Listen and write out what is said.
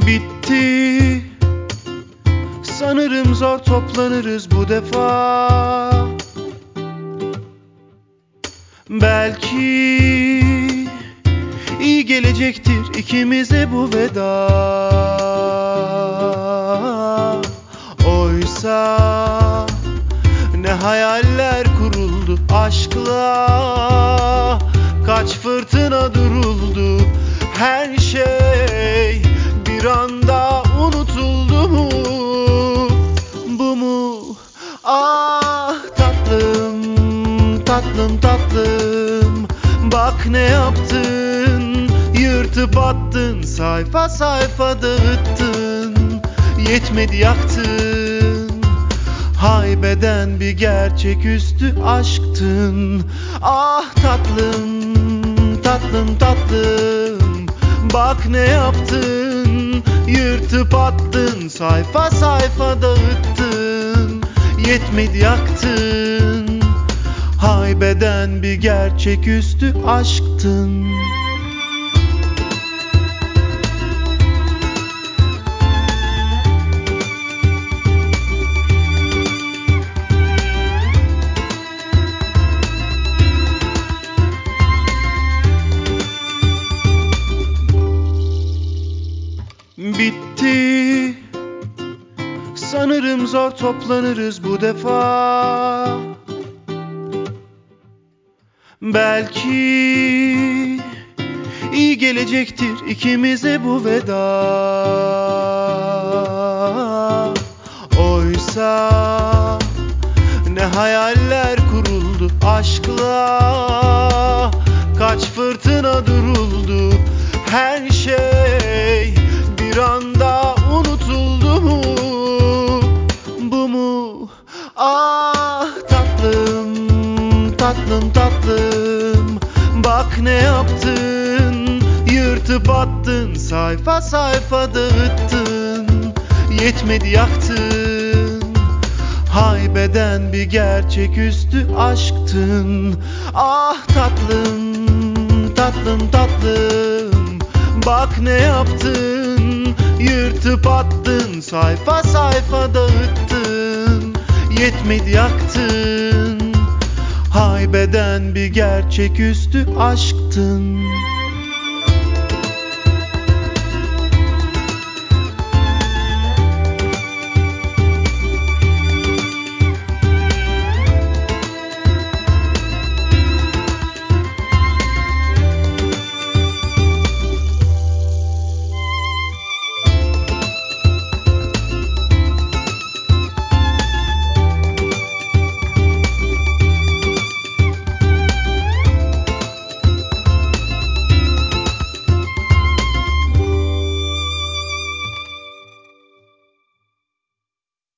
Bitti. Sanırım zor toplanırız bu defa. Belki iyi gelecektir ikimize bu veda. Oysa ne hayaller kuruldu aşkla tatlım tatlım. Bak ne yaptın, yırtıp attın Sayfa sayfa dağıttın, yetmedi yaktın. Haybeden bir gerçeküstü aşktın. Ah tatlım, tatlım tatlım. Bak ne yaptın? Yırtıp attın Sayfa sayfa dağıttın. Yetmedi yaktın Haybeden bir gerçeküstü aşktın. Bitti. Sanırım zor toplanırız bu defa Belki iyi gelecektir ikimize bu veda Oysa ne hayaller kuruldu aşkla Kaç fırtına duruldu her şey bir anda unutuldu mu? Bu mu? Ah tatlım, tatlım tatlım. Bak ne yaptın, yırtıp attın Sayfa sayfa dağıttın, yetmedi yaktın. Haybeden bir gerçeküstü aşktın. Ah tatlım, tatlım tatlım. Bak ne yaptın? Yırtıp attın Sayfa sayfa dağıttın. Yetmedi yaktın Haybeden bir gerçeküstü aşktın